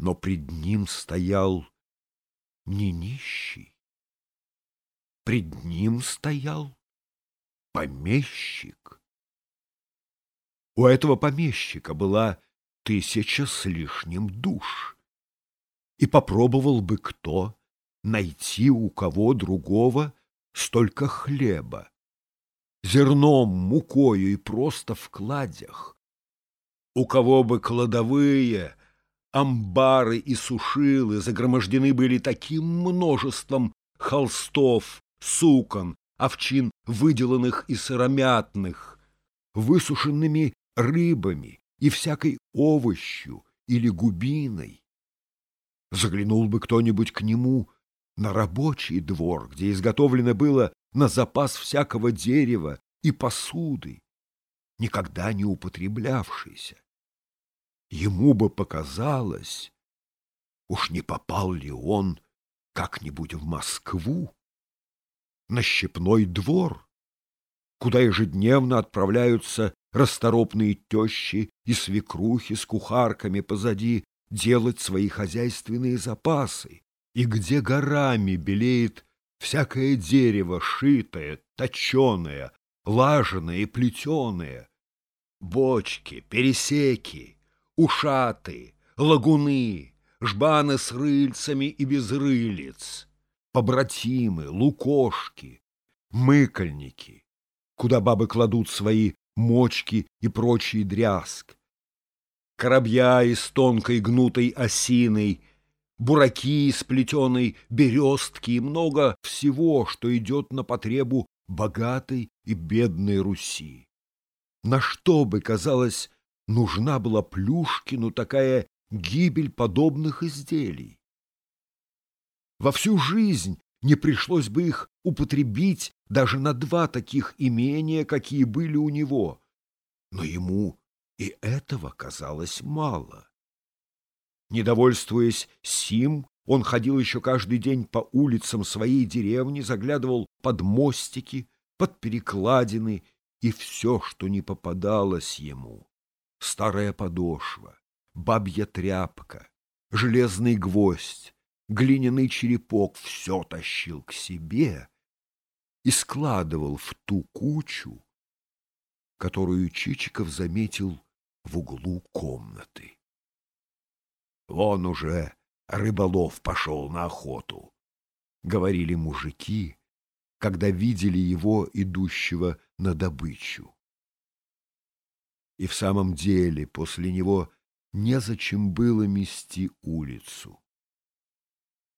но пред ним стоял не нищий. Пред ним стоял помещик. У этого помещика была тысяча с лишним душ. И попробовал бы кто найти у кого другого столько хлеба, зерном, мукою и просто в кладях. У кого бы кладовые, амбары и сушилы загромождены были таким множеством холстов, сукон, овчин, выделанных и сыромятных, высушенными рыбами и всякой овощью или губиной. Заглянул бы кто-нибудь к нему на рабочий двор, где изготовлено было на запас всякого дерева и посуды, никогда не употреблявшейся. Ему бы показалось, уж не попал ли он как-нибудь в Москву, на щепной двор, куда ежедневно отправляются расторопные тещи и свекрухи с кухарками позади делать свои хозяйственные запасы, и где горами белеет всякое дерево, шитое, точеное, лаженое и плетеное, бочки, пересеки, ушаты, лагуны, жбаны с рыльцами и без рылиц, побратимы, лукошки, мыкольники, куда бабы кладут свои мочки и прочий дрязг, коробья из тонкой гнутой осиной, бураки из плетеной берестки и много всего, что идет на потребу богатой и бедной Руси. На что бы, казалось, нужна была Плюшкину такая гибель подобных изделий? Во всю жизнь не пришлось бы их употребить даже на два таких имения, какие были у него. Но ему и этого казалось мало. Недовольствуясь сим, он ходил еще каждый день по улицам своей деревни, заглядывал под мостики, под перекладины и все, что не попадалось ему. Старая подошва, бабья тряпка, железный гвоздь, глиняный черепок — все тащил к себе и складывал в ту кучу, которую Чичиков заметил в углу комнаты. Вон уже рыболов пошел на охоту, — говорили мужики, когда видели его, идущего на добычу. И в самом деле после него незачем было мести улицу.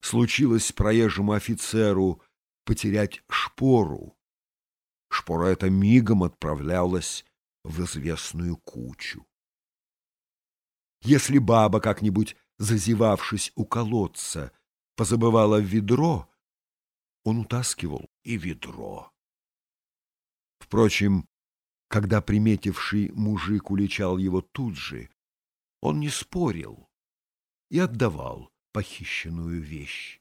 Случилось проезжему офицеру потерять шпору. Шпора эта мигом отправлялась в известную кучу. Если баба, как-нибудь зазевавшись у колодца, позабывала ведро, он утаскивал и ведро. Впрочем, когда приметивший мужик уличал его тут же, он не спорил и отдавал похищенную вещь.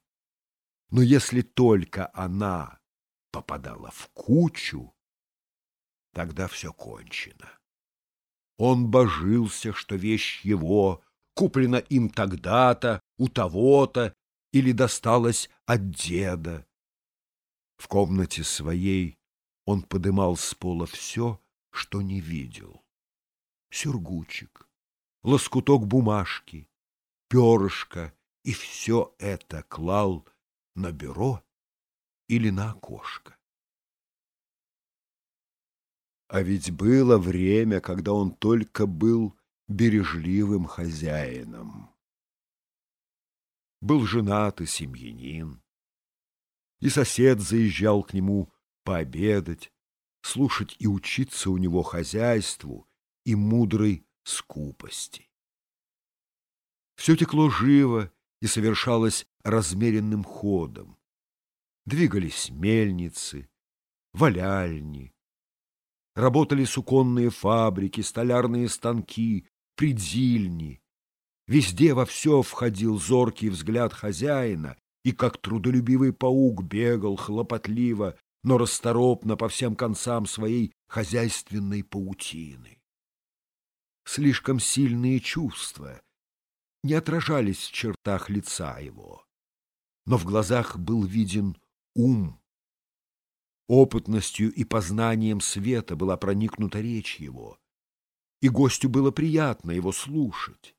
Но если только она попадала в кучу, тогда все кончено. Он божился, что вещь его куплена им тогда-то, у того-то, или досталась от деда. В комнате своей он подымал с пола все, что не видел. Сюргучик, лоскуток бумажки, перышко, и все это клал на бюро или на окошко. А ведь было время, когда он только был бережливым хозяином. Был женат и семьянин, и сосед заезжал к нему пообедать, слушать и учиться у него хозяйству и мудрой скупости. Все текло живо и совершалось размеренным ходом. Двигались мельницы, валяльни, работали суконные фабрики, столярные станки, предзильни. Везде во все входил зоркий взгляд хозяина, и как трудолюбивый паук бегал хлопотливо но расторопно по всем концам своей хозяйственной паутины. Слишком сильные чувства не отражались в чертах лица его, но в глазах был виден ум. Опытностью и познанием света была проникнута речь его, и гостю было приятно его слушать.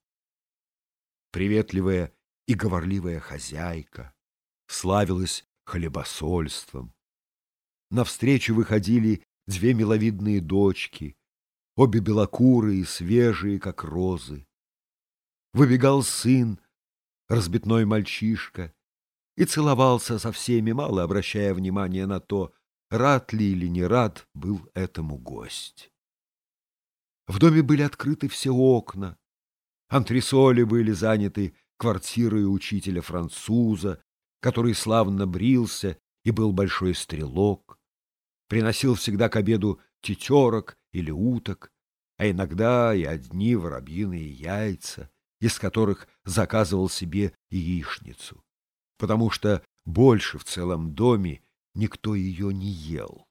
Приветливая и говорливая хозяйка славилась хлебосольством. Навстречу выходили две миловидные дочки, обе белокурые, свежие, как розы. Выбегал сын, разбитной мальчишка, и целовался со всеми, мало обращая внимания на то, рад ли или не рад был этому гость. В доме были открыты все окна, антресоли были заняты квартирой учителя француза, который славно брился и был большой стрелок, приносил всегда к обеду тетерок или уток, а иногда и одни воробьиные яйца, из которых заказывал себе яичницу, потому что больше в целом доме никто ее не ел.